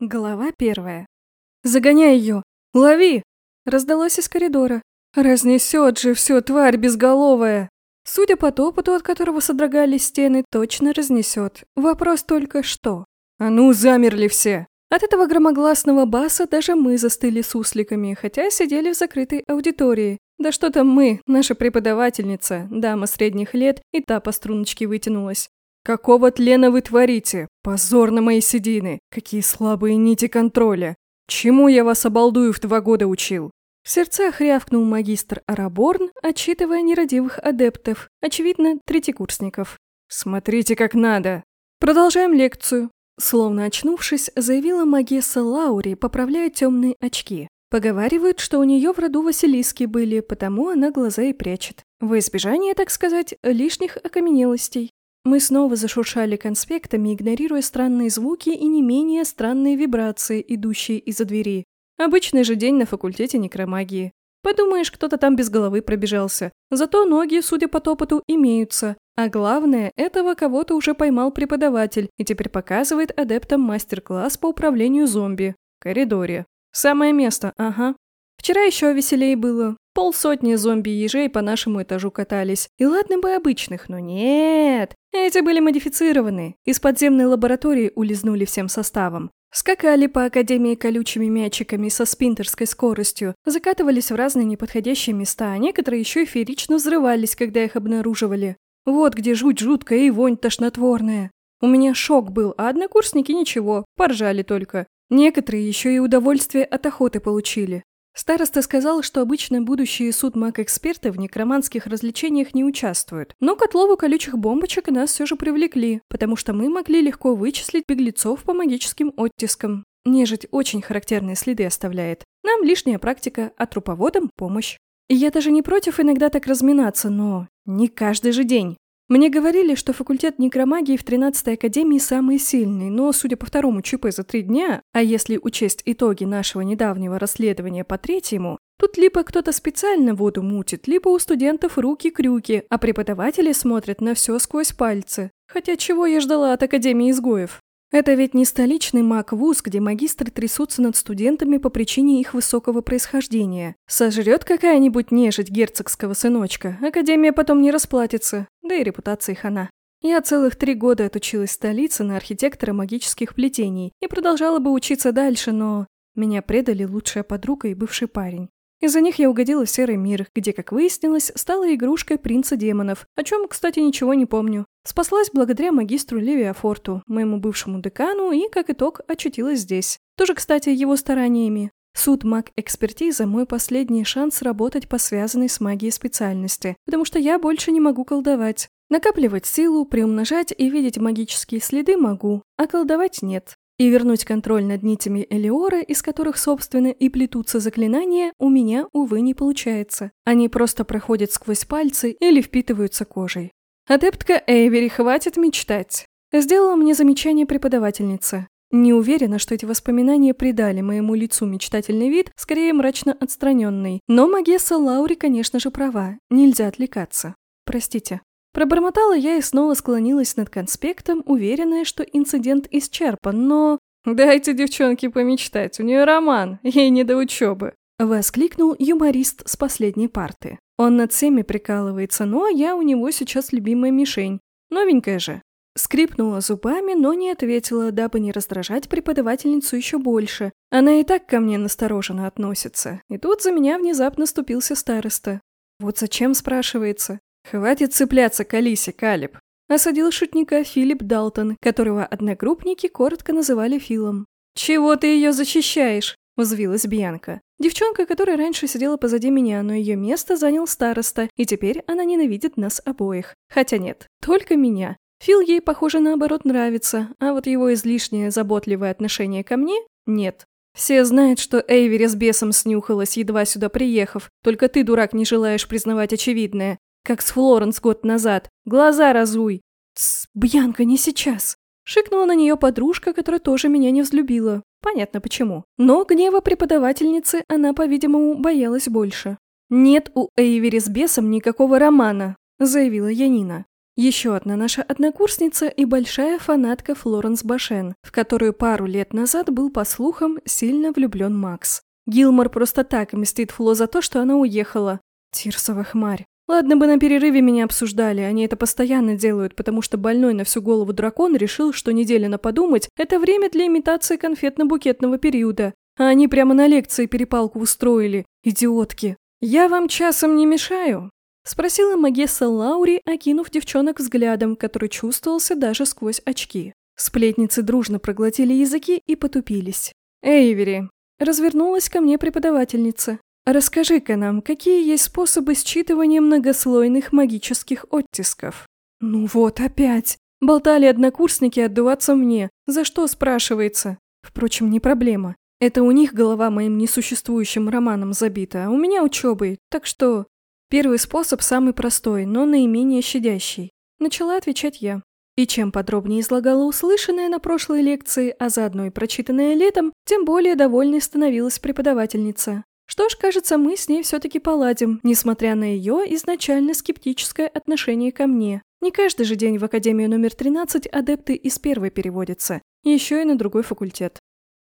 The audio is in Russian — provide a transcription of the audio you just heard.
Глава первая. «Загоняй ее! Лови!» Раздалось из коридора. «Разнесет же все, тварь безголовая!» Судя по топоту, от которого содрогались стены, точно разнесет. Вопрос только что. «А ну, замерли все!» От этого громогласного баса даже мы застыли сусликами, хотя сидели в закрытой аудитории. Да что там мы, наша преподавательница, дама средних лет, и та по струночке вытянулась. «Какого тлена вы творите? Позор на мои седины! Какие слабые нити контроля! Чему я вас, обалдую, в два года учил?» В сердцах рявкнул магистр Араборн, отчитывая нерадивых адептов, очевидно, третьекурсников. «Смотрите, как надо!» Продолжаем лекцию. Словно очнувшись, заявила магесса Лаури, поправляя темные очки. Поговаривают, что у нее в роду Василиски были, потому она глаза и прячет. В избежание, так сказать, лишних окаменелостей. Мы снова зашуршали конспектами, игнорируя странные звуки и не менее странные вибрации, идущие из-за двери. Обычный же день на факультете некромагии. Подумаешь, кто-то там без головы пробежался. Зато ноги, судя по топоту, имеются. А главное, этого кого-то уже поймал преподаватель и теперь показывает адептам мастер-класс по управлению зомби. В коридоре. Самое место, ага. Вчера еще веселее было. Полсотни зомби-ежей по нашему этажу катались. И ладно бы обычных, но нет. Эти были модифицированы. Из подземной лаборатории улизнули всем составом. Скакали по Академии колючими мячиками со спинтерской скоростью, закатывались в разные неподходящие места, а некоторые еще и феерично взрывались, когда их обнаруживали. Вот где жуть жуткая и вонь тошнотворная. У меня шок был, а однокурсники ничего, поржали только. Некоторые еще и удовольствие от охоты получили. Староста сказал, что обычно будущие судмаг-эксперты в некроманских развлечениях не участвуют, но к отлову колючих бомбочек нас все же привлекли, потому что мы могли легко вычислить беглецов по магическим оттискам. Нежить очень характерные следы оставляет. Нам лишняя практика, а труповодам помощь. И я даже не против иногда так разминаться, но не каждый же день. Мне говорили, что факультет некромагии в 13-й академии самый сильный, но, судя по второму ЧП за три дня, а если учесть итоги нашего недавнего расследования по третьему, тут либо кто-то специально воду мутит, либо у студентов руки-крюки, а преподаватели смотрят на все сквозь пальцы. Хотя чего я ждала от Академии изгоев? Это ведь не столичный маг-вуз, где магистры трясутся над студентами по причине их высокого происхождения. Сожрет какая-нибудь нежить герцогского сыночка, академия потом не расплатится, да и репутация хана. Я целых три года отучилась в столице на архитектора магических плетений и продолжала бы учиться дальше, но... Меня предали лучшая подруга и бывший парень. Из-за них я угодила в серый мир, где, как выяснилось, стала игрушкой принца демонов, о чем, кстати, ничего не помню. Спаслась благодаря магистру Левиафорту, моему бывшему декану, и, как итог, очутилась здесь. Тоже, кстати, его стараниями. Суд маг-экспертиза – мой последний шанс работать по связанной с магией специальности, потому что я больше не могу колдовать. Накапливать силу, приумножать и видеть магические следы могу, а колдовать нет. И вернуть контроль над нитями Элиора, из которых, собственно, и плетутся заклинания, у меня, увы, не получается. Они просто проходят сквозь пальцы или впитываются кожей. Адептка Эйвери, хватит мечтать. Сделала мне замечание преподавательница. Не уверена, что эти воспоминания придали моему лицу мечтательный вид, скорее мрачно отстраненный. Но Магесса Лаури, конечно же, права. Нельзя отвлекаться. Простите. Пробормотала я и снова склонилась над конспектом, уверенная, что инцидент исчерпан, но... «Дайте девчонке помечтать, у нее роман, ей не до учебы!» Воскликнул юморист с последней парты. Он над всеми прикалывается, ну а я у него сейчас любимая мишень. Новенькая же. Скрипнула зубами, но не ответила, дабы не раздражать преподавательницу еще больше. Она и так ко мне настороженно относится. И тут за меня внезапно ступился староста. Вот зачем, спрашивается. «Хватит цепляться к Алисе, Калиб!» Осадил шутника Филипп Далтон, которого одногруппники коротко называли Филом. «Чего ты ее защищаешь?» – взвилась Бьянка. Девчонка, которая раньше сидела позади меня, но ее место занял староста, и теперь она ненавидит нас обоих. Хотя нет, только меня. Фил ей, похоже, наоборот нравится, а вот его излишнее заботливое отношение ко мне – нет. Все знают, что Эйвери с бесом снюхалась, едва сюда приехав. Только ты, дурак, не желаешь признавать очевидное. Как с Флоренс год назад. Глаза разуй. Тсс, Бьянка, не сейчас. Шикнула на нее подружка, которая тоже меня не взлюбила. Понятно почему. Но гнева преподавательницы она, по-видимому, боялась больше. «Нет у Эйвери с бесом никакого романа», – заявила Янина. Еще одна наша однокурсница и большая фанатка Флоренс Башен, в которую пару лет назад был, по слухам, сильно влюблен Макс. Гилмор просто так мстит Фло за то, что она уехала. Тирсова хмарь. Ладно бы на перерыве меня обсуждали, они это постоянно делают, потому что больной на всю голову дракон решил, что неделя на подумать – это время для имитации конфетно-букетного периода. А они прямо на лекции перепалку устроили. Идиотки. «Я вам часом не мешаю?» – спросила Магесса Лаури, окинув девчонок взглядом, который чувствовался даже сквозь очки. Сплетницы дружно проглотили языки и потупились. «Эйвери!» – развернулась ко мне преподавательница. Расскажи-ка нам, какие есть способы считывания многослойных магических оттисков? Ну вот опять. Болтали однокурсники отдуваться мне. За что, спрашивается? Впрочем, не проблема. Это у них голова моим несуществующим романом забита, а у меня учебой, так что... Первый способ самый простой, но наименее щадящий. Начала отвечать я. И чем подробнее излагала услышанное на прошлой лекции, а заодно и прочитанное летом, тем более довольной становилась преподавательница. Что ж, кажется, мы с ней все-таки поладим, несмотря на ее изначально скептическое отношение ко мне. Не каждый же день в Академию номер 13 адепты из первой переводятся, еще и на другой факультет.